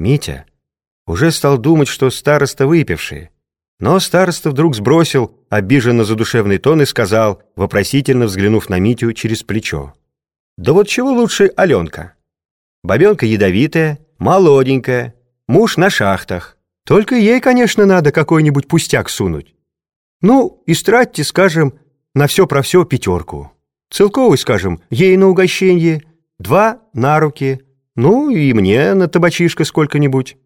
Митя уже стал думать, что староста выпивший, но староста вдруг сбросил обиженно задушевный тон и сказал, вопросительно взглянув на Митю через плечо. «Да вот чего лучше Аленка? Бабенка ядовитая, молоденькая, муж на шахтах. Только ей, конечно, надо какой-нибудь пустяк сунуть. Ну, истратьте, скажем, на все про все пятерку. Целковый, скажем, ей на угощение, два на руки, ну и мне на табачишко сколько-нибудь».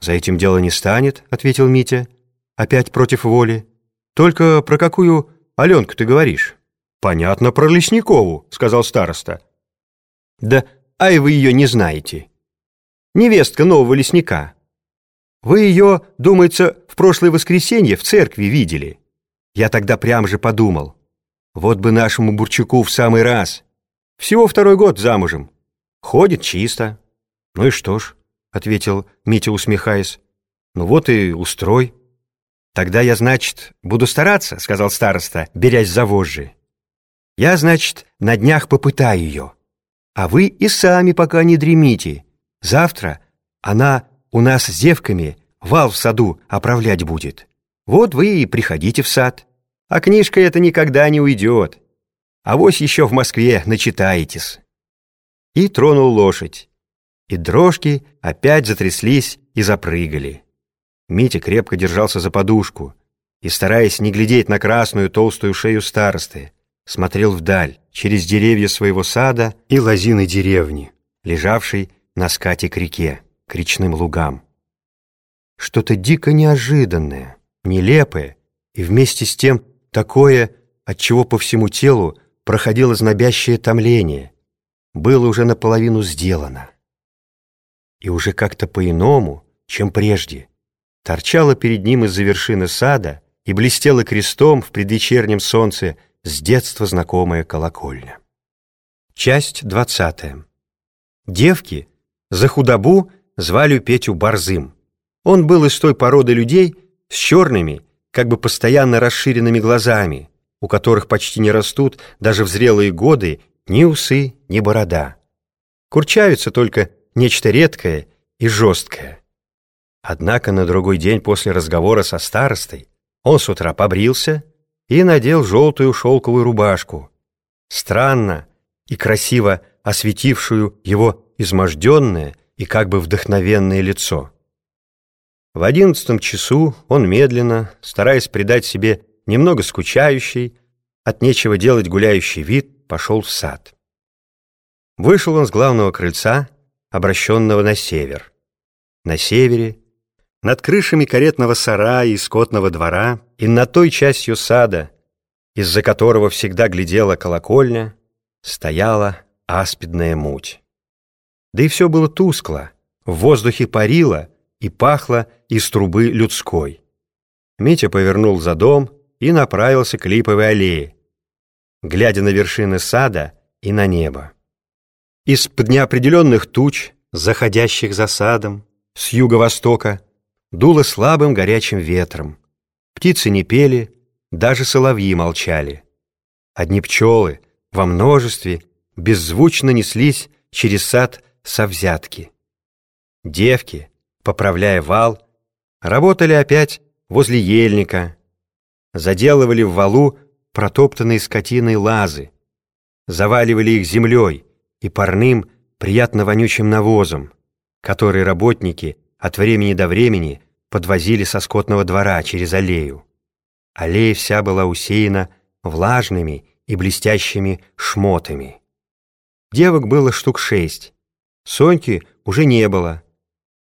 «За этим дело не станет», — ответил Митя опять против воли. Только про какую Аленку ты говоришь? Понятно, про Лесникову, сказал староста. Да, ай вы ее не знаете. Невестка нового лесника. Вы ее, думается, в прошлое воскресенье в церкви видели. Я тогда прям же подумал. Вот бы нашему Бурчаку в самый раз. Всего второй год замужем. Ходит чисто. Ну и что ж, ответил Митя, усмехаясь. Ну вот и устрой. «Тогда я, значит, буду стараться», — сказал староста, берясь за вожжи. «Я, значит, на днях попытаю ее. А вы и сами пока не дремите. Завтра она у нас с девками вал в саду оправлять будет. Вот вы и приходите в сад. А книжка эта никогда не уйдет. А вось еще в Москве начитаетесь». И тронул лошадь. И дрожки опять затряслись и запрыгали. Митя крепко держался за подушку и, стараясь не глядеть на красную толстую шею старосты, смотрел вдаль, через деревья своего сада и лозины деревни, лежавшей на скате к реке, к речным лугам. Что-то дико неожиданное, нелепое и вместе с тем такое, от чего по всему телу проходило знобящее томление, было уже наполовину сделано. И уже как-то по-иному, чем прежде, торчала перед ним из-за вершины сада и блестела крестом в предвечернем солнце с детства знакомая колокольня. Часть двадцатая. Девки за худобу звали Петю Борзым. Он был из той породы людей с черными, как бы постоянно расширенными глазами, у которых почти не растут даже в зрелые годы ни усы, ни борода. Курчавится только нечто редкое и жесткое. Однако на другой день после разговора со старостой он с утра побрился и надел желтую шелковую рубашку, странно и красиво осветившую его изможденное и как бы вдохновенное лицо. В одиннадцатом часу он медленно, стараясь придать себе немного скучающий, от нечего делать гуляющий вид, пошел в сад. Вышел он с главного крыльца, обращенного на север. На севере над крышами каретного сарая и скотного двора и над той частью сада, из-за которого всегда глядела колокольня, стояла аспидная муть. Да и все было тускло, в воздухе парило и пахло из трубы людской. Митя повернул за дом и направился к липовой аллее, глядя на вершины сада и на небо. Из-под неопределенных туч, заходящих за садом, с юго-востока, дуло слабым горячим ветром. Птицы не пели, даже соловьи молчали. Одни пчелы во множестве беззвучно неслись через сад со взятки. Девки, поправляя вал, работали опять возле ельника, заделывали в валу протоптанные скотиной лазы, заваливали их землей и парным, приятно вонючим навозом, который работники – от времени до времени подвозили со скотного двора через аллею. Аллея вся была усеяна влажными и блестящими шмотами. Девок было штук шесть. Соньки уже не было.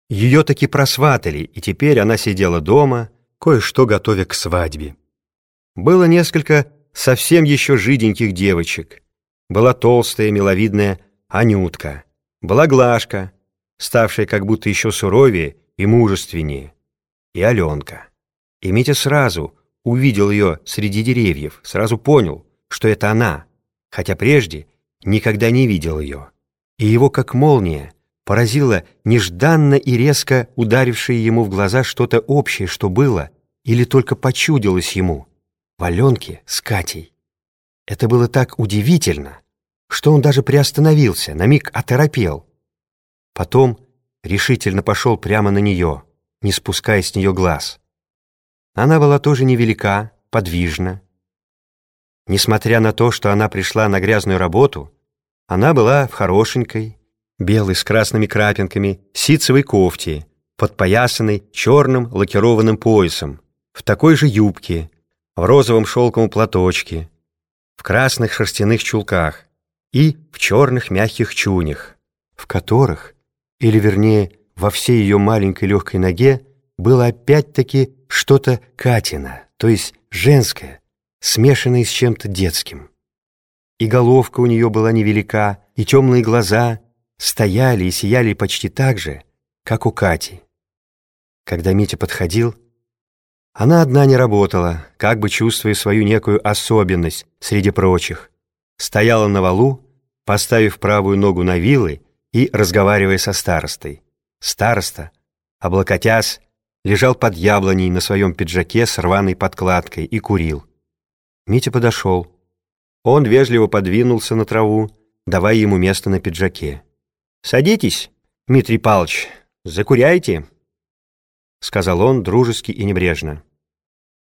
Ее таки просватали, и теперь она сидела дома, кое-что готовя к свадьбе. Было несколько совсем еще жиденьких девочек. Была толстая, миловидная Анютка. Была Глашка, ставшая как будто еще суровее и мужественнее, и Аленка. И Митя сразу увидел ее среди деревьев, сразу понял, что это она, хотя прежде никогда не видел ее. И его, как молния, поразило нежданно и резко ударившее ему в глаза что-то общее, что было, или только почудилось ему, в Аленке с Катей. Это было так удивительно, что он даже приостановился, на миг оторопел — Потом решительно пошел прямо на нее, не спуская с нее глаз. Она была тоже невелика, подвижна. Несмотря на то, что она пришла на грязную работу, она была в хорошенькой, белой с красными крапинками, ситцевой кофте, подпоясанной черным лакированным поясом, в такой же юбке, в розовом шелковом платочке, в красных шерстяных чулках и в черных мягких чунях, в которых, или вернее, во всей ее маленькой легкой ноге, было опять-таки что-то Катина, то есть женское, смешанное с чем-то детским. И головка у нее была невелика, и темные глаза стояли и сияли почти так же, как у Кати. Когда Митя подходил, она одна не работала, как бы чувствуя свою некую особенность среди прочих. Стояла на валу, поставив правую ногу на вилы и разговаривая со старостой. Староста, облокотясь, лежал под яблоней на своем пиджаке с рваной подкладкой и курил. Митя подошел. Он вежливо подвинулся на траву, давая ему место на пиджаке. «Садитесь, Дмитрий Павлович, закуряйте», — сказал он дружески и небрежно.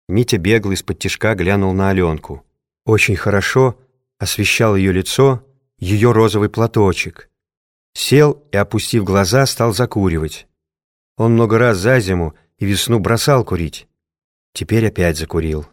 Митя бегло из-под тишка глянул на Аленку. Очень хорошо освещал ее лицо, ее розовый платочек. Сел и, опустив глаза, стал закуривать. Он много раз за зиму и весну бросал курить. Теперь опять закурил.